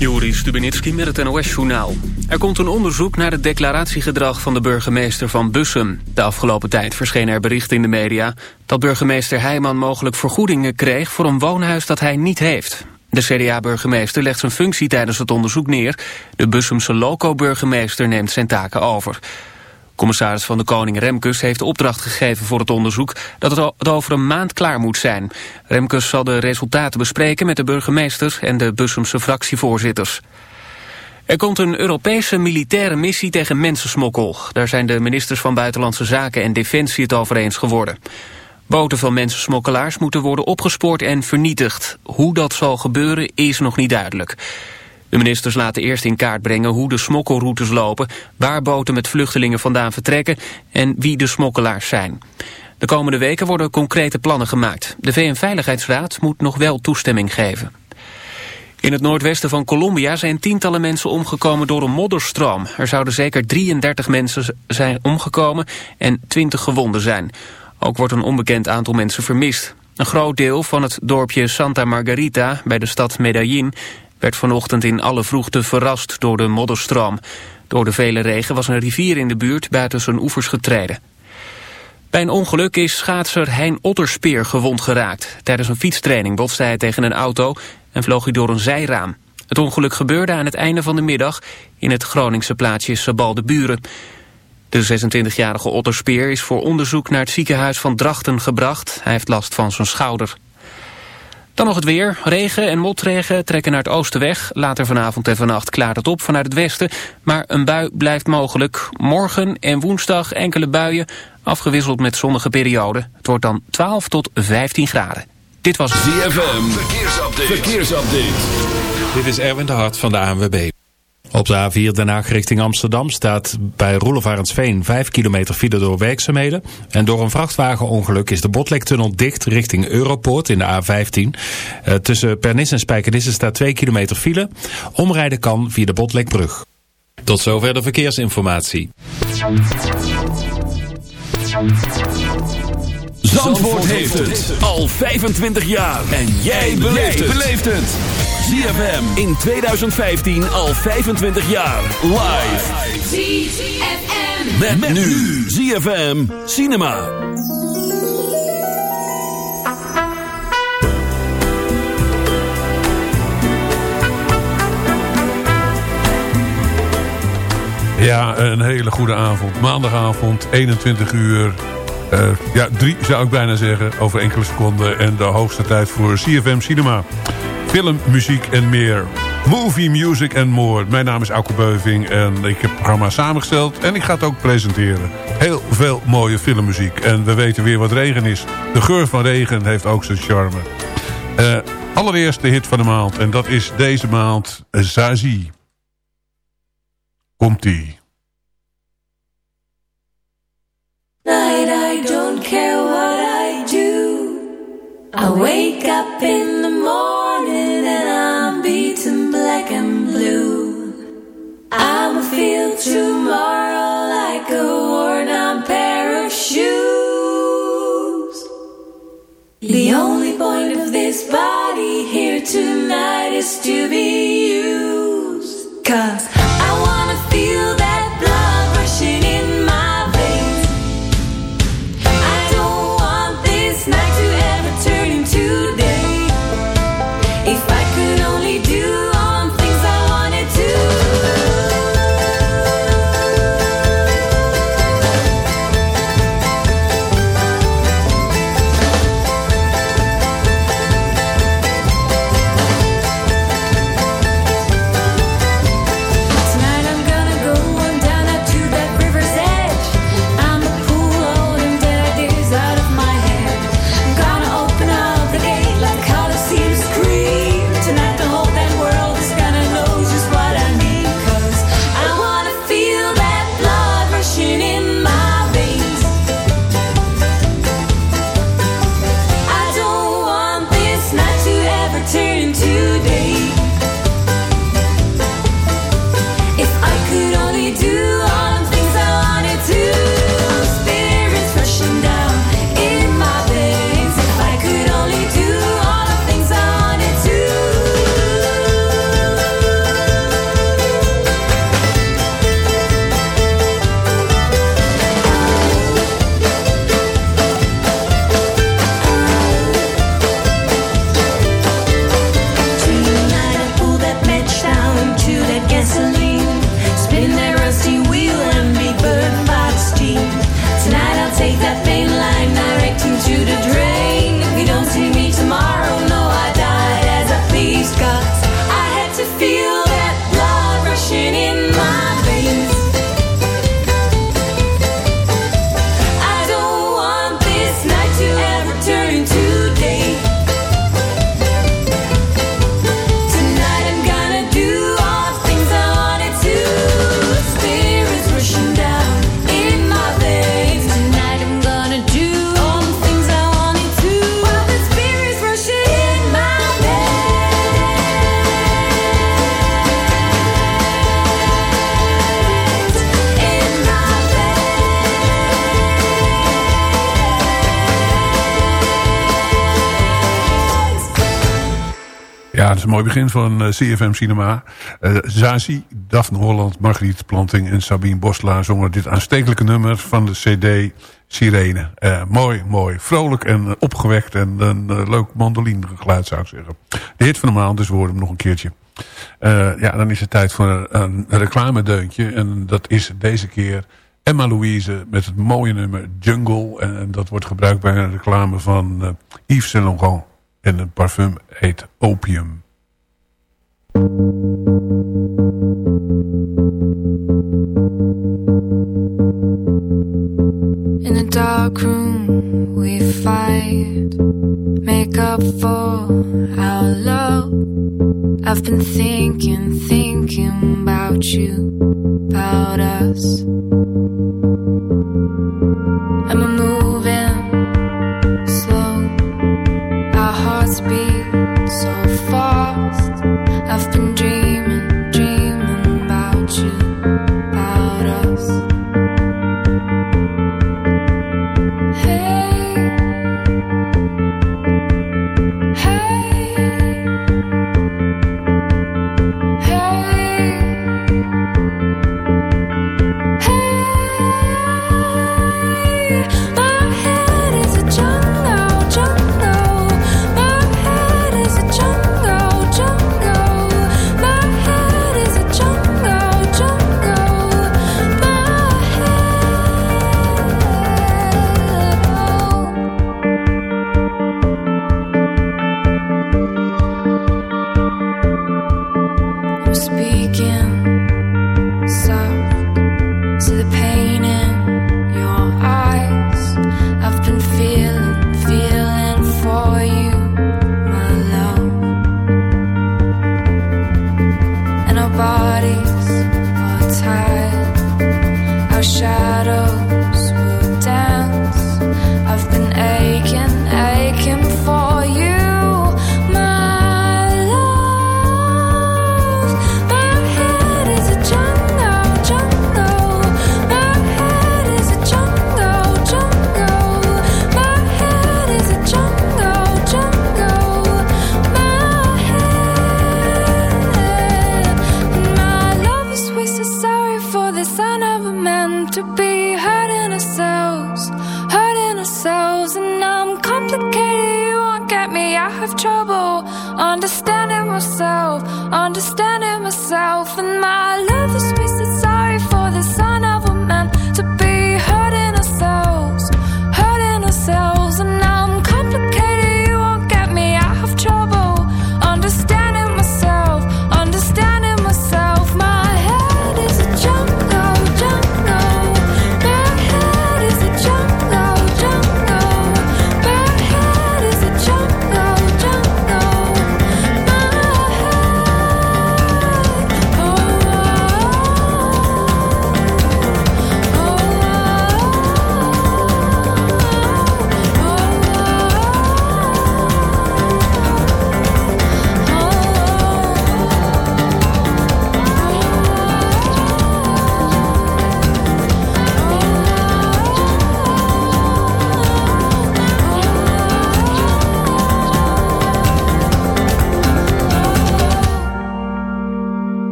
Joris Stubenitski met het NOS-journaal. Er komt een onderzoek naar het declaratiegedrag van de burgemeester van Bussum. De afgelopen tijd verschenen er berichten in de media... dat burgemeester Heijman mogelijk vergoedingen kreeg voor een woonhuis dat hij niet heeft. De CDA-burgemeester legt zijn functie tijdens het onderzoek neer. De Bussumse loco-burgemeester neemt zijn taken over. Commissaris van de Koning Remkes heeft de opdracht gegeven voor het onderzoek dat het over een maand klaar moet zijn. Remkes zal de resultaten bespreken met de burgemeester en de Bussumse fractievoorzitters. Er komt een Europese militaire missie tegen mensensmokkel. Daar zijn de ministers van Buitenlandse Zaken en Defensie het over eens geworden. Boten van mensensmokkelaars moeten worden opgespoord en vernietigd. Hoe dat zal gebeuren is nog niet duidelijk. De ministers laten eerst in kaart brengen hoe de smokkelroutes lopen... waar boten met vluchtelingen vandaan vertrekken en wie de smokkelaars zijn. De komende weken worden concrete plannen gemaakt. De VN-veiligheidsraad moet nog wel toestemming geven. In het noordwesten van Colombia zijn tientallen mensen omgekomen door een modderstroom. Er zouden zeker 33 mensen zijn omgekomen en 20 gewonden zijn. Ook wordt een onbekend aantal mensen vermist. Een groot deel van het dorpje Santa Margarita bij de stad Medellin werd vanochtend in alle vroegte verrast door de modderstroom. Door de vele regen was een rivier in de buurt buiten zijn oevers getreden. Bij een ongeluk is schaatser Hein Otterspeer gewond geraakt. Tijdens een fietstraining botste hij tegen een auto en vloog hij door een zijraam. Het ongeluk gebeurde aan het einde van de middag in het Groningse plaatsje Sabal de Buren. De 26-jarige Otterspeer is voor onderzoek naar het ziekenhuis van Drachten gebracht. Hij heeft last van zijn schouder. Dan nog het weer. Regen en motregen trekken naar het oosten weg. Later vanavond en vannacht klaart het op vanuit het westen. Maar een bui blijft mogelijk. Morgen en woensdag enkele buien, afgewisseld met zonnige perioden. Het wordt dan 12 tot 15 graden. Dit was ZFM. Verkeersupdate. Verkeersupdate. Dit is Erwin de Hart van de ANWB. Op de A4 Den Haag richting Amsterdam staat bij Roelevarensveen 5 kilometer file door werkzaamheden. En door een vrachtwagenongeluk is de Botlektunnel dicht richting Europoort in de A15. Uh, tussen Pernis en Spijkenisse staat 2 kilometer file. Omrijden kan via de Botlekbrug. Tot zover de verkeersinformatie. Zandvoort heeft het al 25 jaar. En jij beleeft het. ZFM in 2015 al 25 jaar. Live. ZFM. Met, met nu. ZFM Cinema. Ja, een hele goede avond. Maandagavond, 21 uur. Uh, ja, drie zou ik bijna zeggen, over enkele seconden. En de hoogste tijd voor CFM Cinema film, muziek en meer. Movie, music en more. Mijn naam is Auke Beuving en ik heb het programma samengesteld en ik ga het ook presenteren. Heel veel mooie filmmuziek en we weten weer wat regen is. De geur van regen heeft ook zijn charme. Uh, allereerst de hit van de maand en dat is deze maand Zazie. Komt-ie. I wake up in the morning. And I'm beaten black and blue. I'ma feel tomorrow like a worn out pair of shoes. The only point of this body here tonight is to be mooi begin van uh, eh, CFM Cinema. Uh, Zazie, Daphne Holland, Margriet Planting en Sabine Bosla zongen dit aanstekelijke nummer van de cd Sirene. Uh, mooi, mooi. Vrolijk en opgewekt en een leuk geluid zou ik zeggen. De hit van de maand, dus we hem nog een keertje. ja, dan is het tijd voor een, een reclamedeuntje. En dat is deze keer Emma Louise met het mooie nummer Jungle. En, dat wordt gebruikt bij een reclame van Yves Saint Laurent. En het parfum heet Opium. Thinking, thinking about you About us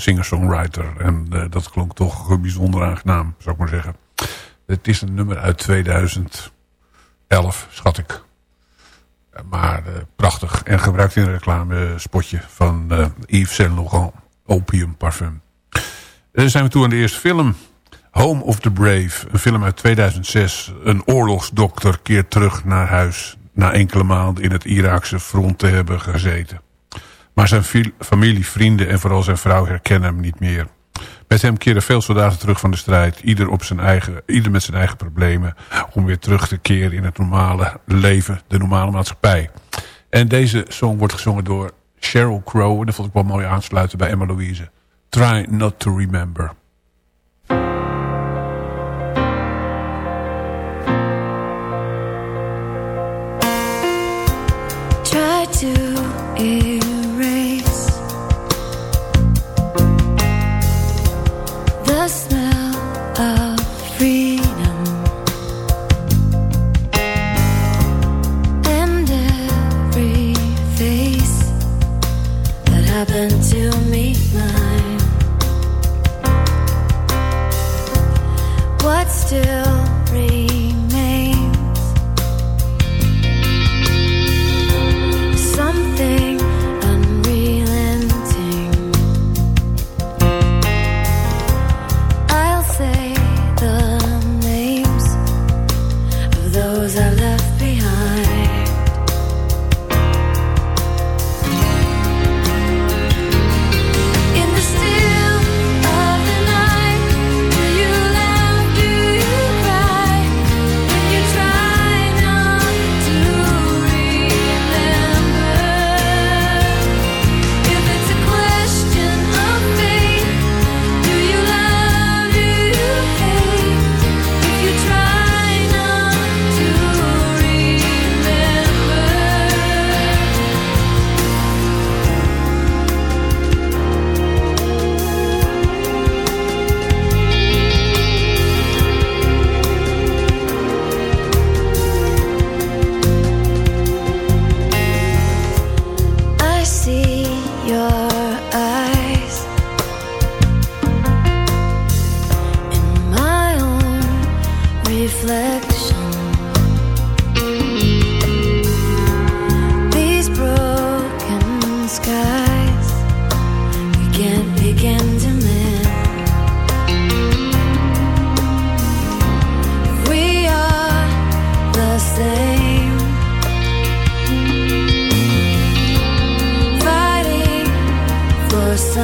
singer-songwriter. En uh, dat klonk toch bijzonder aangenaam, zou ik maar zeggen. Het is een nummer uit 2011, schat ik. Maar uh, prachtig. En gebruikt in een reclamespotje van Yves Saint Laurent. Opium Parfum. Dan zijn we toe aan de eerste film. Home of the Brave. Een film uit 2006. Een oorlogsdokter keert terug naar huis. Na enkele maanden in het Iraakse front te hebben gezeten. Maar zijn familie, vrienden en vooral zijn vrouw herkennen hem niet meer. Met hem keren veel soldaten terug van de strijd. Ieder, op zijn eigen, ieder met zijn eigen problemen. Om weer terug te keren in het normale leven. De normale maatschappij. En deze song wordt gezongen door Sheryl Crow. En dat vond ik wel mooi aansluiten bij Emma Louise. Try not to remember.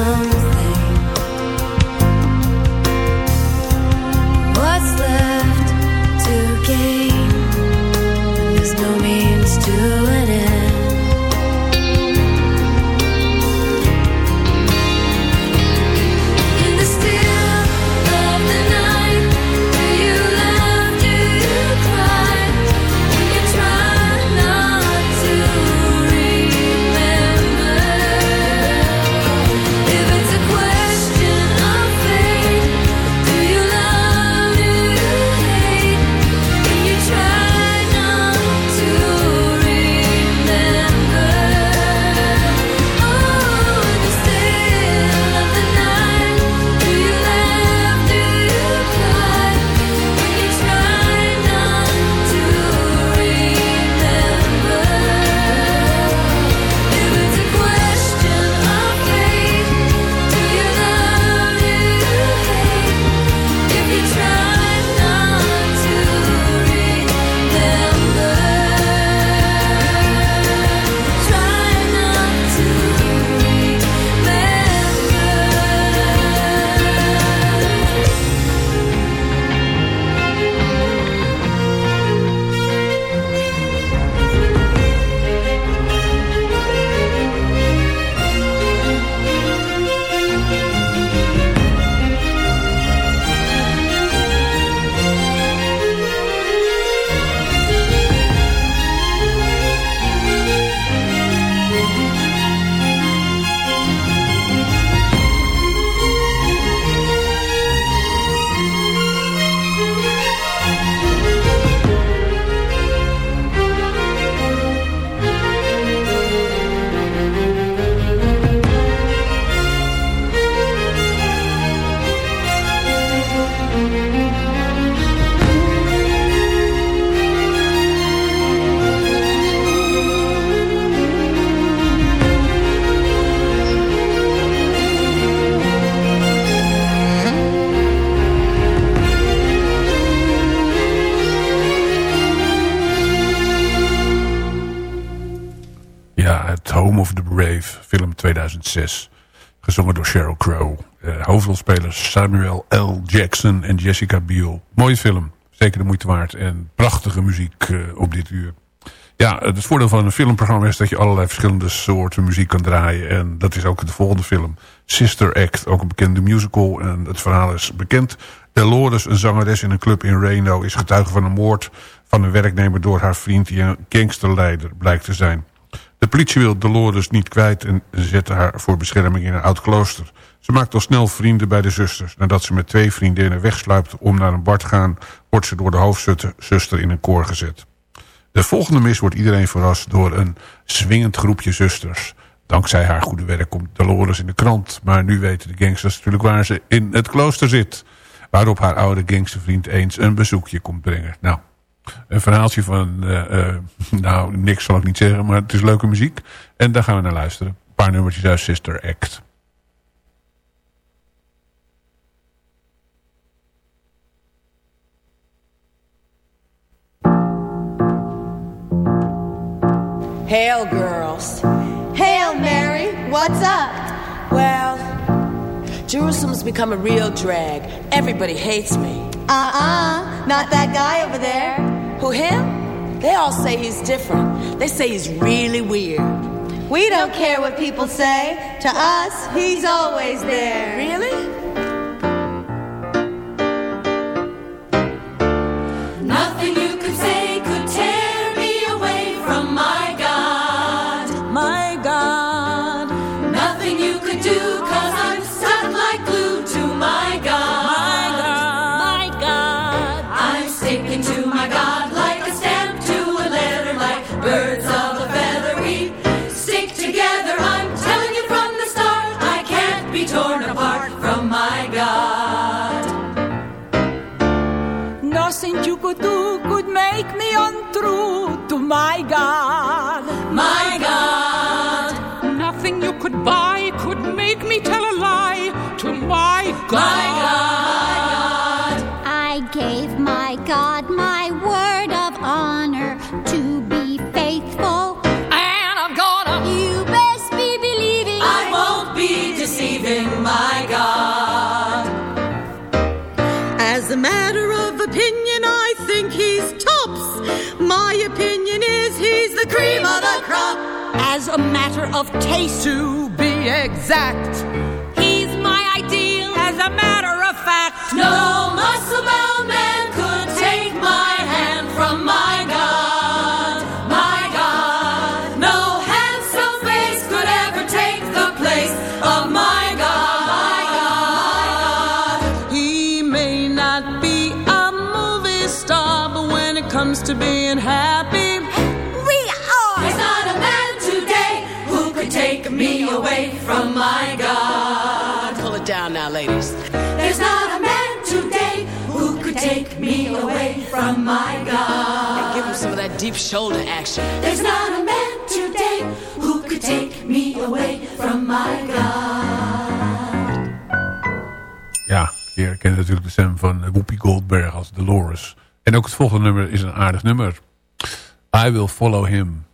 comes 2006. Gezongen door Sheryl Crow. Uh, hoofdrolspelers Samuel L. Jackson en Jessica Biel. Mooie film. Zeker de moeite waard. En prachtige muziek uh, op dit uur. Ja, het voordeel van een filmprogramma is dat je allerlei verschillende soorten muziek kan draaien. En dat is ook de volgende film. Sister Act, ook een bekende musical. En het verhaal is bekend. Dolores, een zangeres in een club in Reno, is getuige van een moord van een werknemer door haar vriend die een gangsterleider blijkt te zijn. De politie wil Dolores niet kwijt en zet haar voor bescherming in een oud klooster. Ze maakt al snel vrienden bij de zusters. Nadat ze met twee vriendinnen wegsluipt om naar een bar te gaan... wordt ze door de hoofdzuster in een koor gezet. De volgende mis wordt iedereen verrast door een swingend groepje zusters. Dankzij haar goede werk komt Dolores in de krant. Maar nu weten de gangsters natuurlijk waar ze in het klooster zit. Waarop haar oude gangstervriend eens een bezoekje komt brengen. Nou, een verhaaltje van, uh, uh, nou niks zal ik niet zeggen, maar het is leuke muziek. En daar gaan we naar luisteren. Een paar nummertjes uit Sister Act. Hail girls. Hail Mary, what's up? Well, Jerusalem's become a real drag. Everybody hates me. Uh-uh, not that guy over there. Who, him? They all say he's different. They say he's really weird. We don't care what people say. To us, he's always there. Really? do could make me untrue to my God. My God. Nothing you could buy could make me tell a lie to my God. My a matter of taste to be exact. He's my ideal as a matter of fact. No muscle bound man could take my hand from my God, my God. No handsome face could ever take the place of my God, my God. He may not be a movie star, but when it comes to being happy. deep shoulder action. There's not a man today who could take me away from my God. Ja, je herkent natuurlijk de stem van Whoopi Goldberg als Dolores. En ook het volgende nummer is een aardig nummer. I Will Follow Him.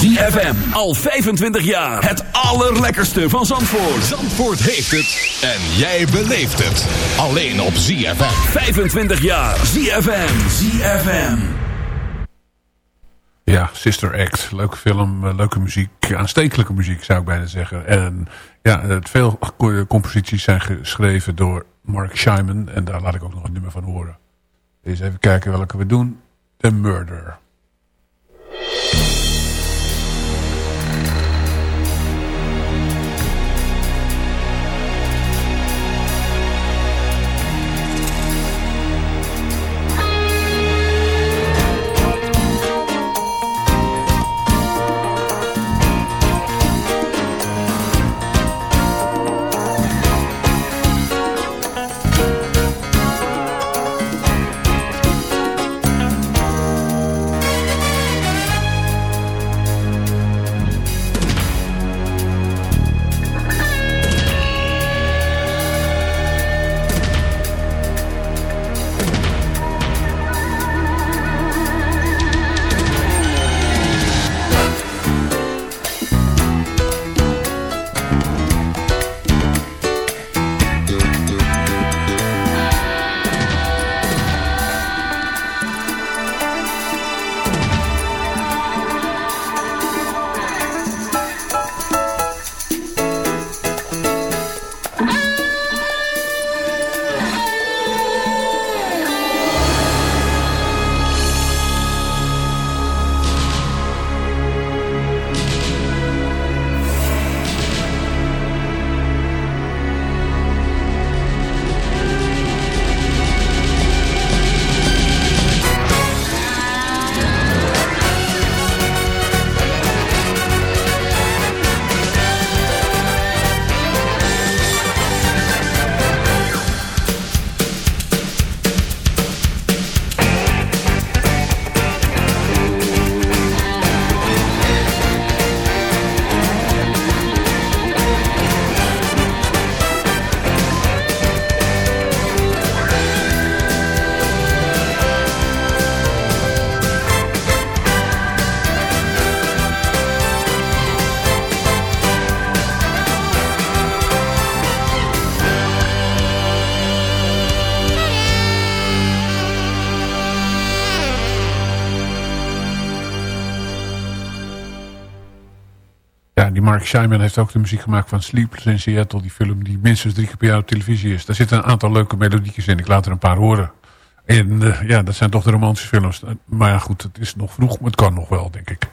ZFM. Al 25 jaar. Het allerlekkerste van Zandvoort. Zandvoort heeft het. En jij beleeft het. Alleen op ZFM. 25 jaar. ZFM. ZFM. Ja, Sister Act. Leuke film, eh, leuke muziek. Aanstekelijke muziek zou ik bijna zeggen. En ja, veel composities zijn geschreven door Mark Simon. En daar laat ik ook nog een nummer van horen. Eens even kijken welke we doen. The Murder. Simon heeft ook de muziek gemaakt van Sleepless in Seattle. Die film die minstens drie keer per jaar op televisie is. Daar zitten een aantal leuke melodietjes in. Ik laat er een paar horen. En uh, ja, dat zijn toch de romantische films. Maar ja, goed, het is nog vroeg, maar het kan nog wel, denk ik.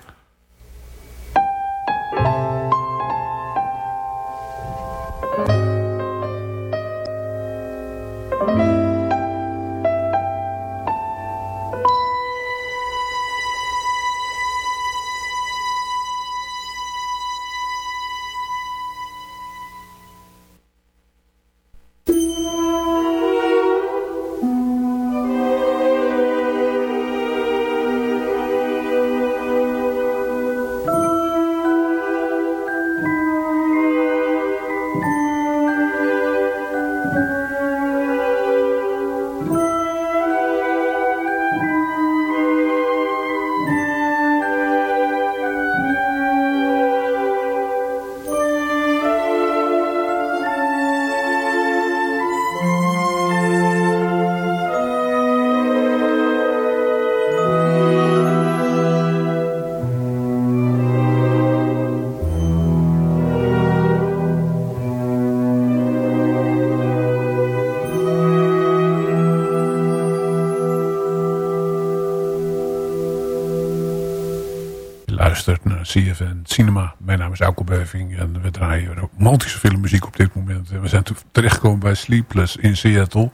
CFN Cinema. Mijn naam is Auke Beuving en we draaien romantische filmmuziek op dit moment. En we zijn terechtgekomen bij Sleepless in Seattle.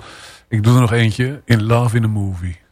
Ik doe er nog eentje, In Love in a Movie.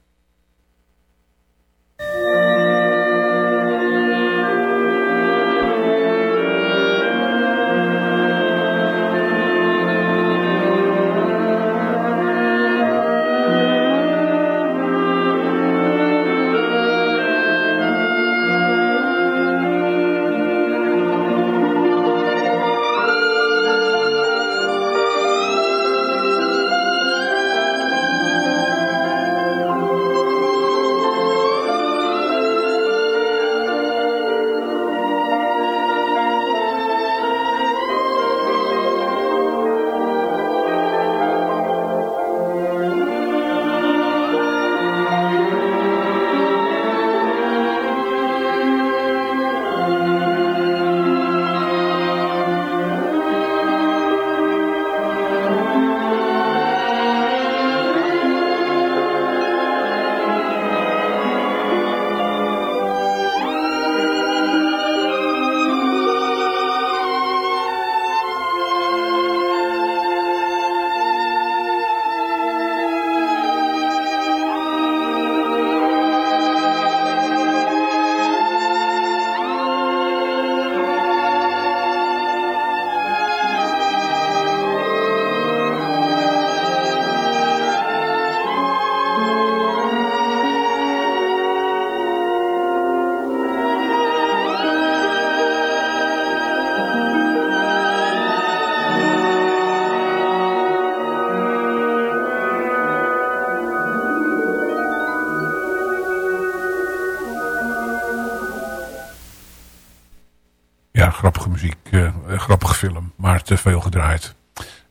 Te veel gedraaid.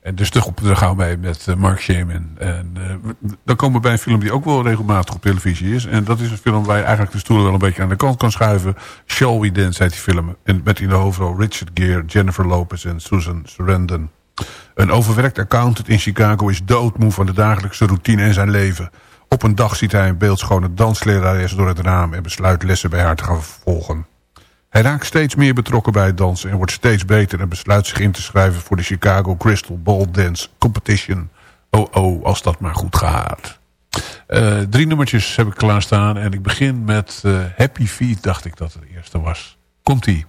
En dus toch op, gaan we mee met Mark Shaman. En dan komen we bij een film die ook wel regelmatig op televisie is. En dat is een film waar je eigenlijk de stoelen wel een beetje aan de kant kan schuiven. Shall We Dance heet die film. En met in de hoofdrol Richard Gere, Jennifer Lopez en Susan Sarandon. Een overwerkt accountant in Chicago is doodmoe van de dagelijkse routine in zijn leven. Op een dag ziet hij een beeldschone danslerares door het raam... en besluit lessen bij haar te gaan volgen. Hij raakt steeds meer betrokken bij het dansen... en wordt steeds beter en besluit zich in te schrijven... voor de Chicago Crystal Ball Dance Competition. Oh oh, als dat maar goed gaat. Uh, drie nummertjes heb ik klaarstaan en ik begin met uh, Happy Feet, dacht ik dat het eerste was. Komt-ie.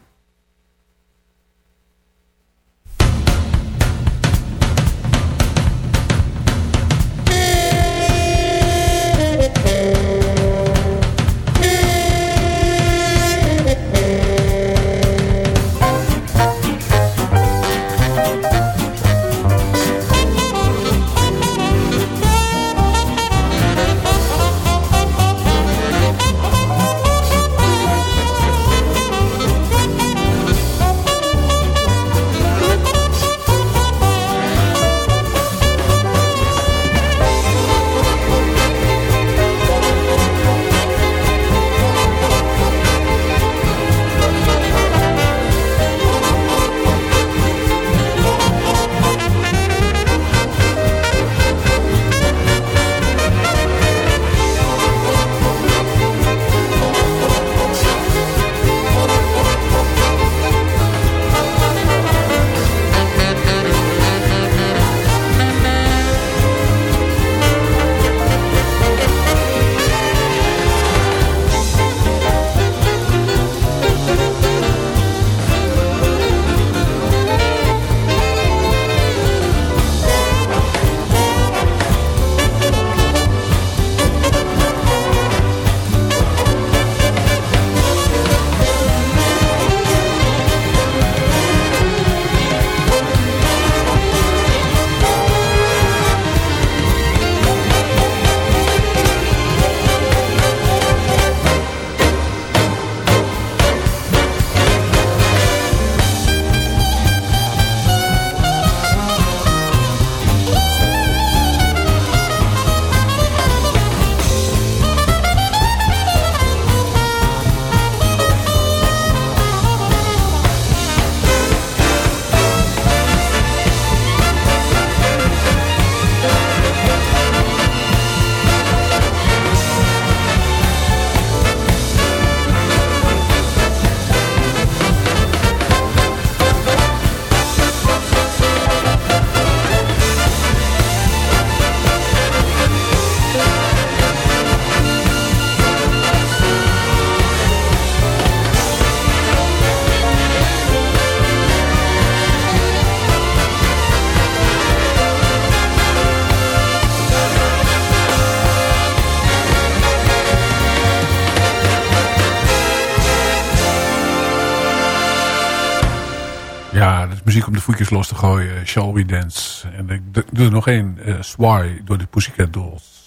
Voetjes los te gooien. Shall We Dance. En ik doe er nog één. Uh, door de Pussycat Dolls.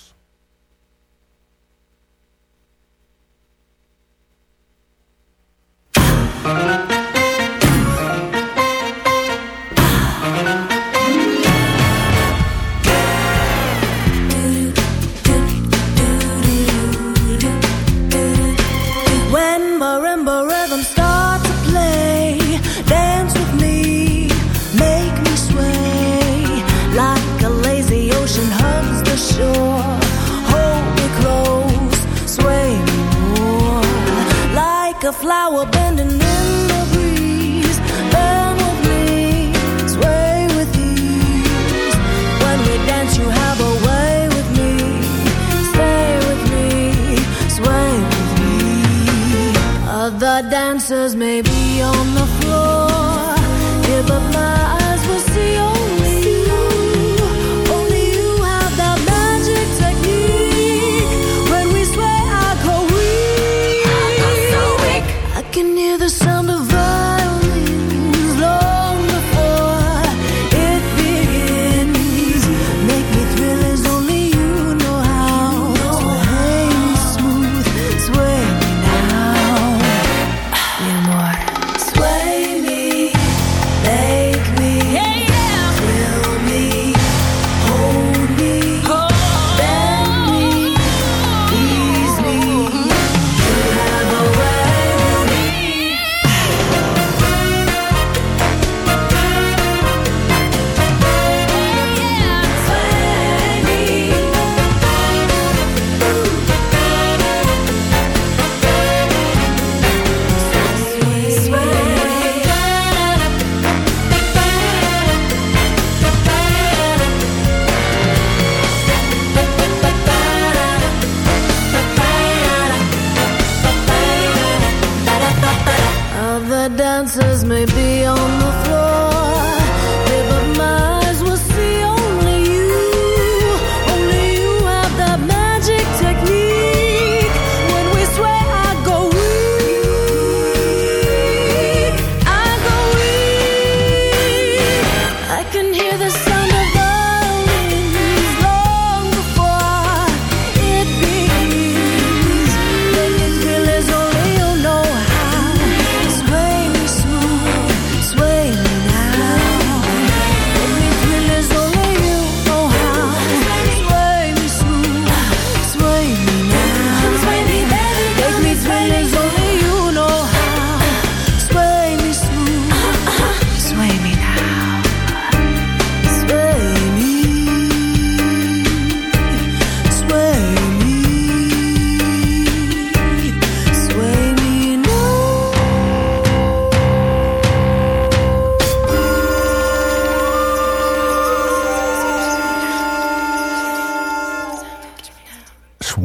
Dancers may be on the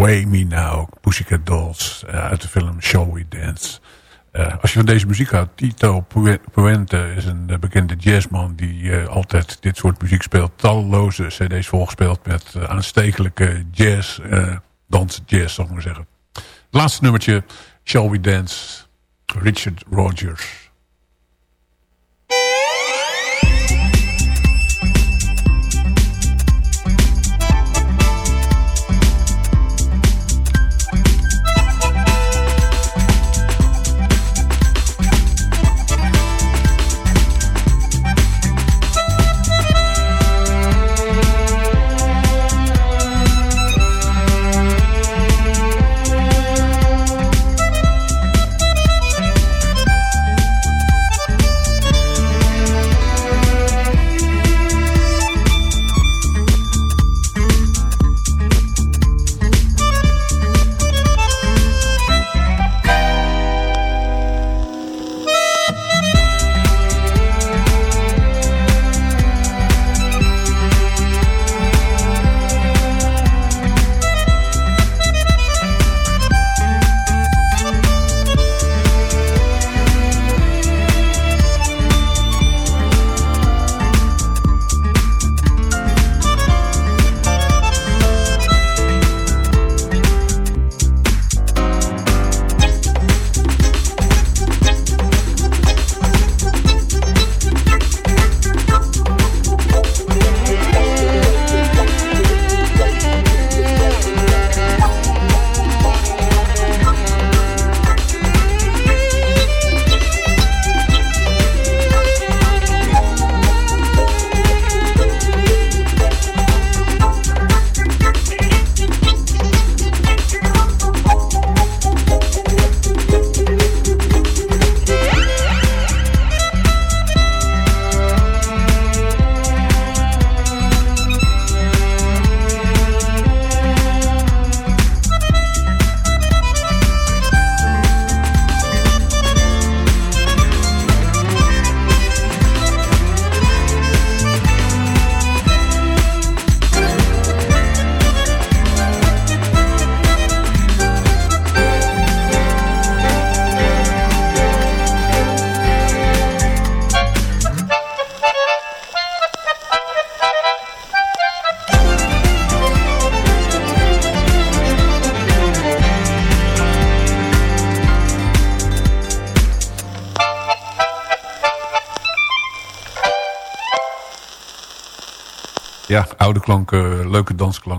Sway Me Now, Pussycat Dolls, eh, uit de film Shall We Dance. Eh, als je van deze muziek houdt, Tito Pu- Puente is een eh, bekende jazzman die altijd dit soort muziek speelt. Talloze cd's volgespeeld met aanstekelijke jazz, eh dans jazz, zal ik maar zeggen. Het laatste nummertje, Shall We Dance, Richard Rogers.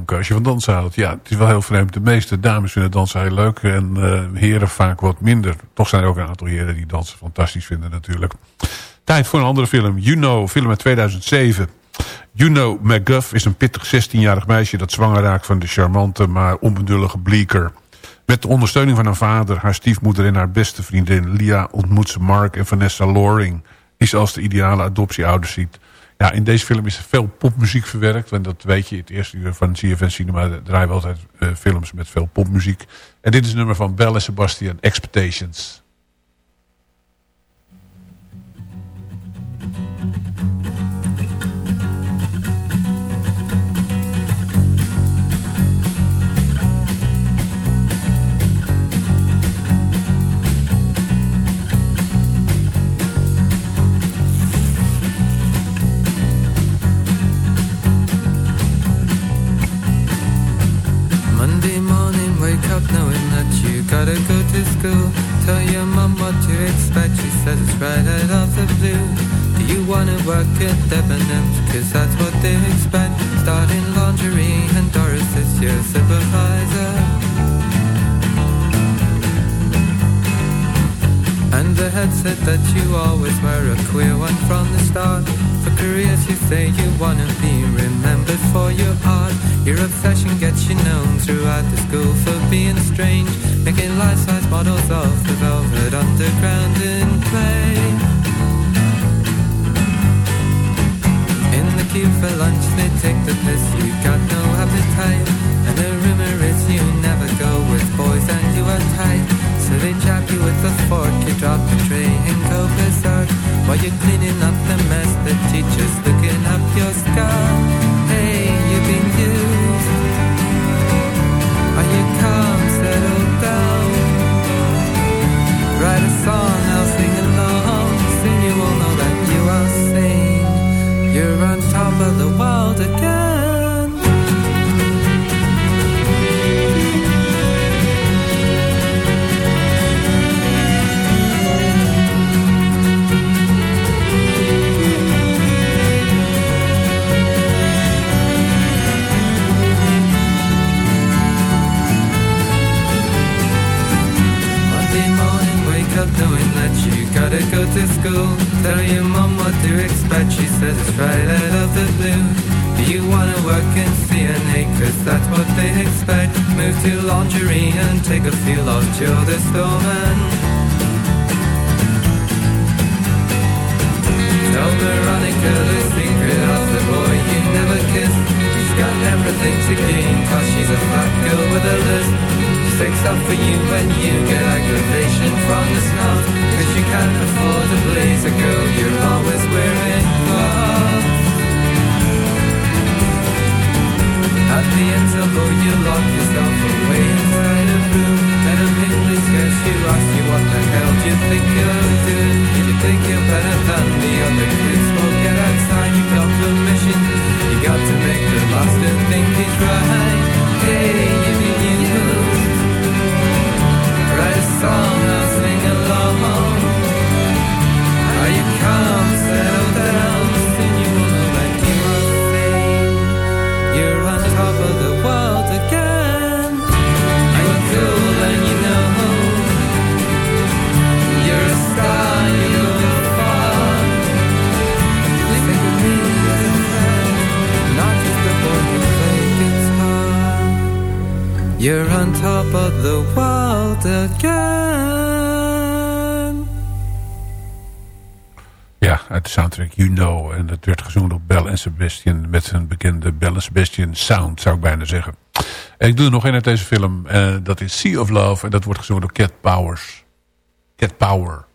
Als je van dansen houdt, ja, het is wel heel vreemd. De meeste dames vinden dansen heel leuk en eh, heren vaak wat minder. Toch zijn er ook een aantal heren die dansen fantastisch vinden natuurlijk. Tijd voor een andere film. You Know, film uit 2007. You Know McGuff is een pittig 16-jarig meisje dat zwanger raakt van de charmante maar onbedullige Bleeker. Met de ondersteuning van haar vader, haar stiefmoeder en haar beste vriendin Lia ontmoet ze Mark en Vanessa Loring. Die ze als de ideale adoptieouders ziet. Ja, in deze film is er veel popmuziek verwerkt. En dat weet je, het eerste uur van CFN Cinema draaien we altijd uh, films met veel popmuziek. En dit is een nummer van Belle en Sebastian, Expectations. Work at Cause that's what they expect. Starting lingerie and Doris is your supervisor. And the head said that you always were a queer one from the start. For careers you say you wanna be remembered for your art Your obsession gets you known throughout the school for being strange Making life-size models of the velvet underground in play The queue for lunch. They take the piss, you got no appetite. And the rumor is you never go with boys and you are tight. So they jab you with a fork, you drop the tray and go berserk while you're cleaning up the mess, the teacher's looking up your skirt Hey, you've been used. Are you calm, settle down. Write a song, You're on top of the world again you go to school. Tell your mom what to expect, she says it's right out of the blue. Do you wanna work in CNA, cause that's what they expect. Move to lingerie and take a feel of Joe the Stoneman Tell Veronica the secret of the boy you never kissed. She's got everything to gain, cause she's a fat girl with a list sticks up for you when you get aggravation from the snout Cause you can't afford a blazer, girl, you're always wearing gloves. At the interval you lock yourself away inside a room. And a English guess you ask you what the hell do you think you're doing. Did you think you're better than the other kids? Well get outside, you got permission. You got to make the master think he's right. Hey, I'll sing along. You down, soon you. You're on top of the world again. You cool and you know? You're a star, you're me as a friend, not just a boy who plays guitar. You're on top of the world Ja, uit de soundtrack You Know. En dat werd gezongen door Bell en Sebastian met zijn bekende Bell en Sebastian sound, zou ik bijna zeggen. En ik doe er nog één uit deze film. Uh, dat is Sea of Love. En dat wordt gezongen door Cat Powers. Cat Power.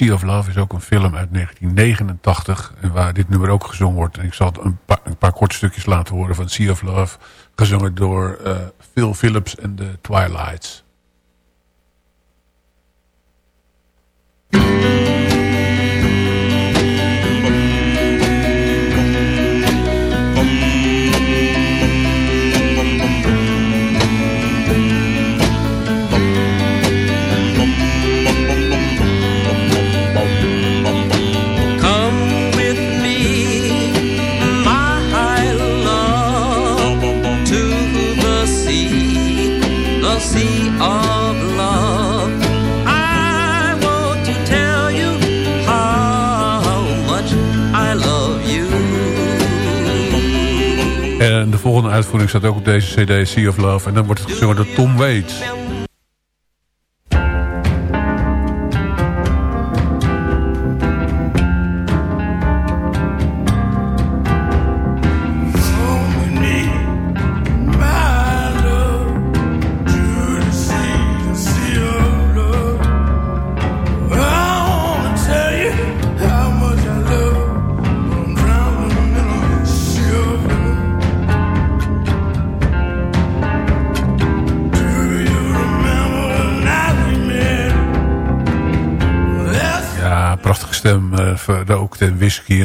Sea of Love is ook een film uit 1989... waar dit nummer ook gezongen wordt. En ik zal een paar, een paar korte stukjes laten horen van Sea of Love... gezongen door uh, Phil Phillips en de Twilights. Uitvoering staat ook op deze cd, Sea of Love. En dan wordt het gezongen door Tom Waits.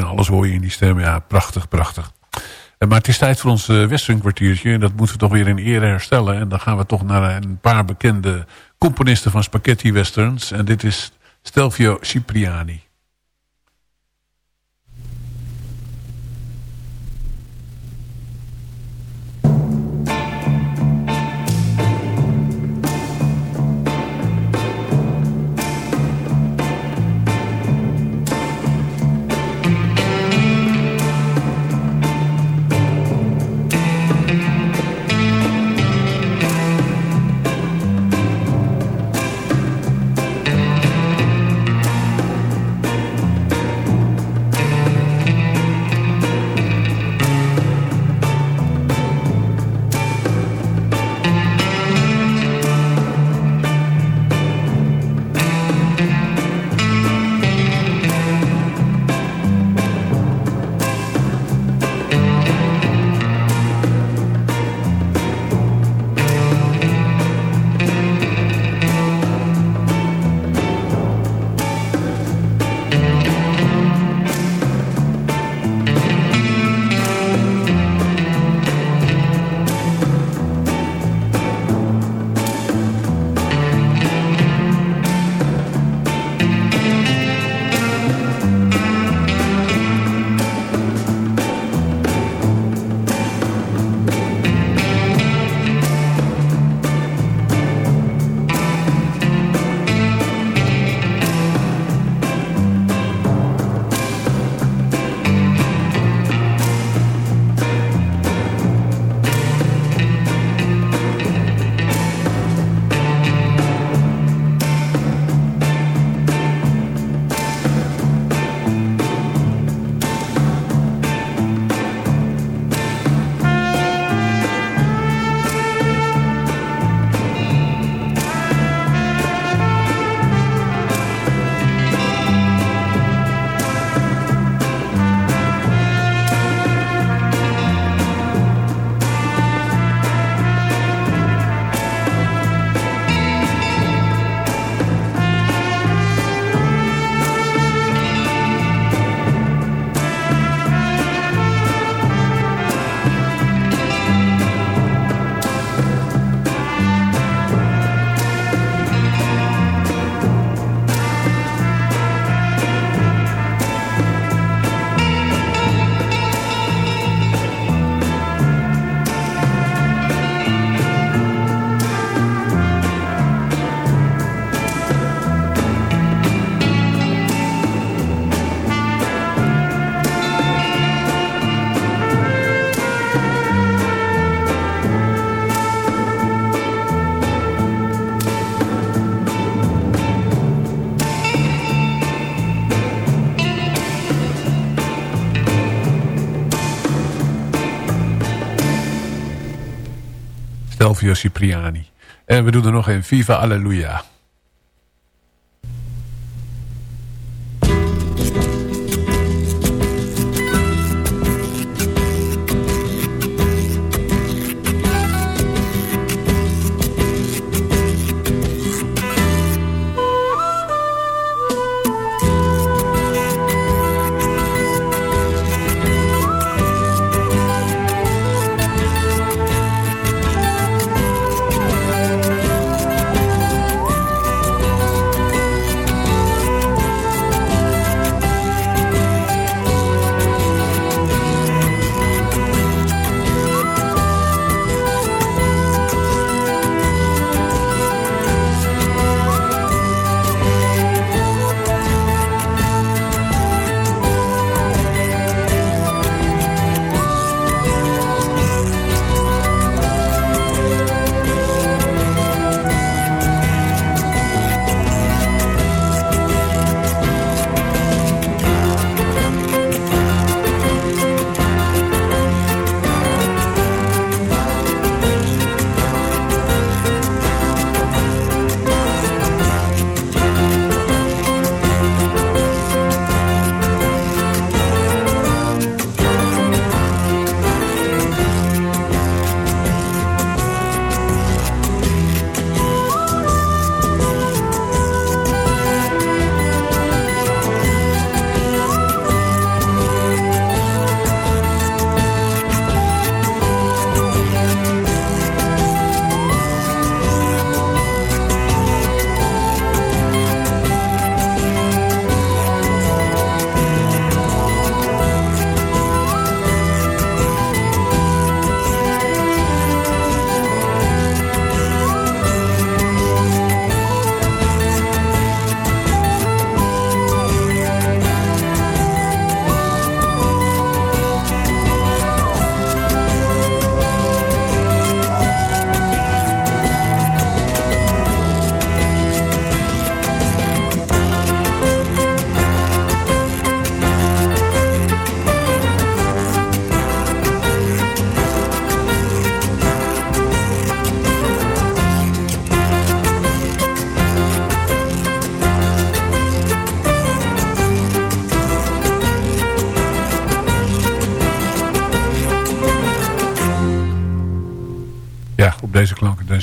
Alles hoor je in die stem. Ja, prachtig, prachtig. Maar het is tijd voor ons uh, westernkwartiertje. En dat moeten we toch weer in ere herstellen. En dan gaan we toch naar een paar bekende componisten van spaghetti westerns. En dit is Stelvio Cipriani. En we doen er nog een Viva Alleluia.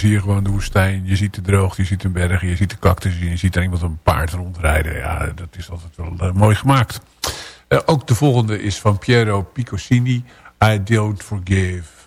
Zie je gewoon de woestijn. Je ziet de droogte, je ziet de bergen, je ziet de cactus. Je ziet er iemand op een paard rondrijden. Ja, dat is altijd wel uh, mooi gemaakt. Uh, ook de volgende is van Piero Picosini. I Don't Forgive.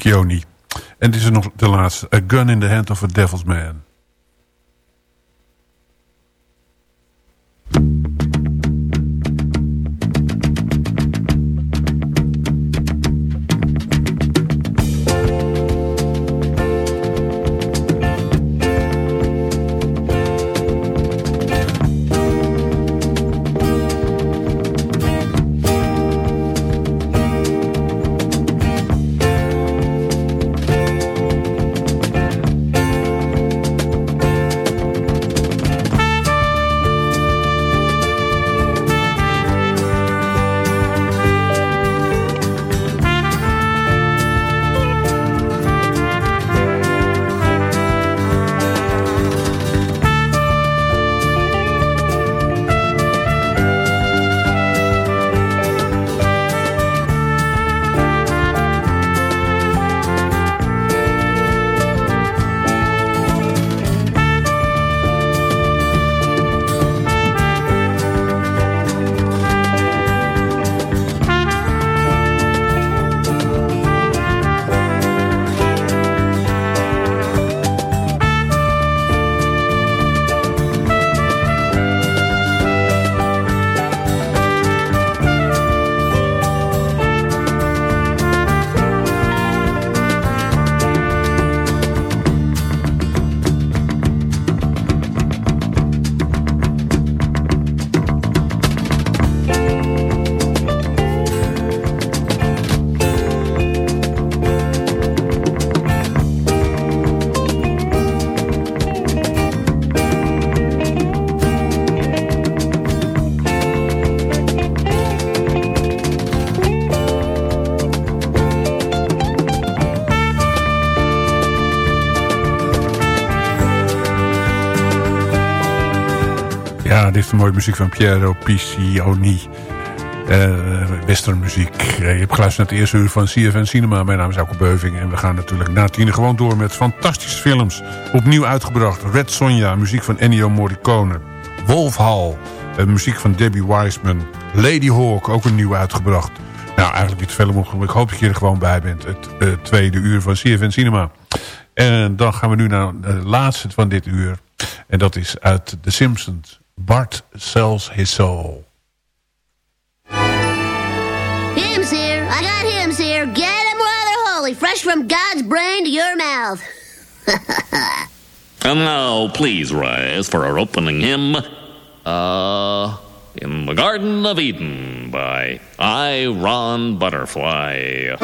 Piccioni. En dit is nog de laatste. A Gun in the Hand of a Devil's Man. Mooie muziek van Piero Piccioni. Uh, westernmuziek. Uh, je hebt geluisterd naar het eerste uur van CFN Cinema. Mijn naam is Alko Beuving. En we gaan natuurlijk na tien gewoon door met fantastische films. Opnieuw uitgebracht. Red Sonja, muziek van Ennio Morricone. Wolf Hall, uh, muziek van Debbie Wiseman. Lady Hawk, ook een nieuw uitgebracht. Nou, eigenlijk niet veel om. Ik hoop dat je er gewoon bij bent. Het tweede uur van CFN Cinema. En dan gaan we nu naar de laatste van dit uur. En dat is uit The Simpsons. Bart Sells His Soul. Hymns here. I got hymns here. Get them while they're holy. Fresh from God's brain to your mouth. and now, please rise for our opening hymn. Uh, In the Garden of Eden by I. Ron Butterfly.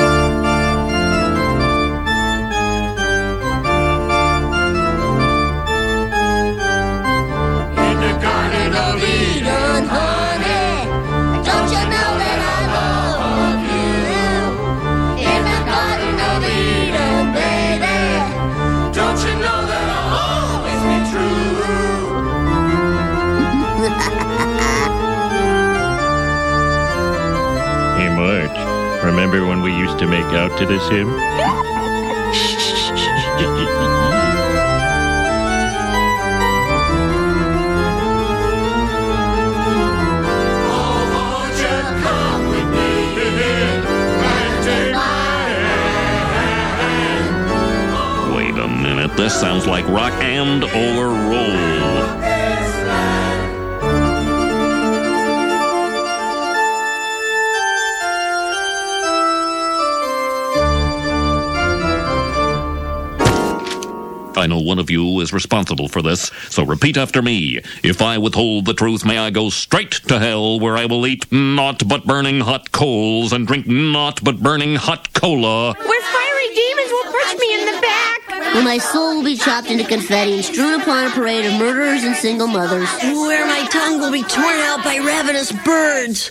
Remember when we used to make out to this hymn? Wait a minute, this sounds like rock and or roll. I know one of you is responsible for this, so repeat after me. If I withhold the truth, may I go straight to hell, where I will eat naught but burning hot coals and drink naught but burning hot cola. Where fiery demons will punch me in the back. Where my soul will be chopped into confetti and strewn upon a parade of murderers and single mothers. Where my tongue will be torn out by ravenous birds.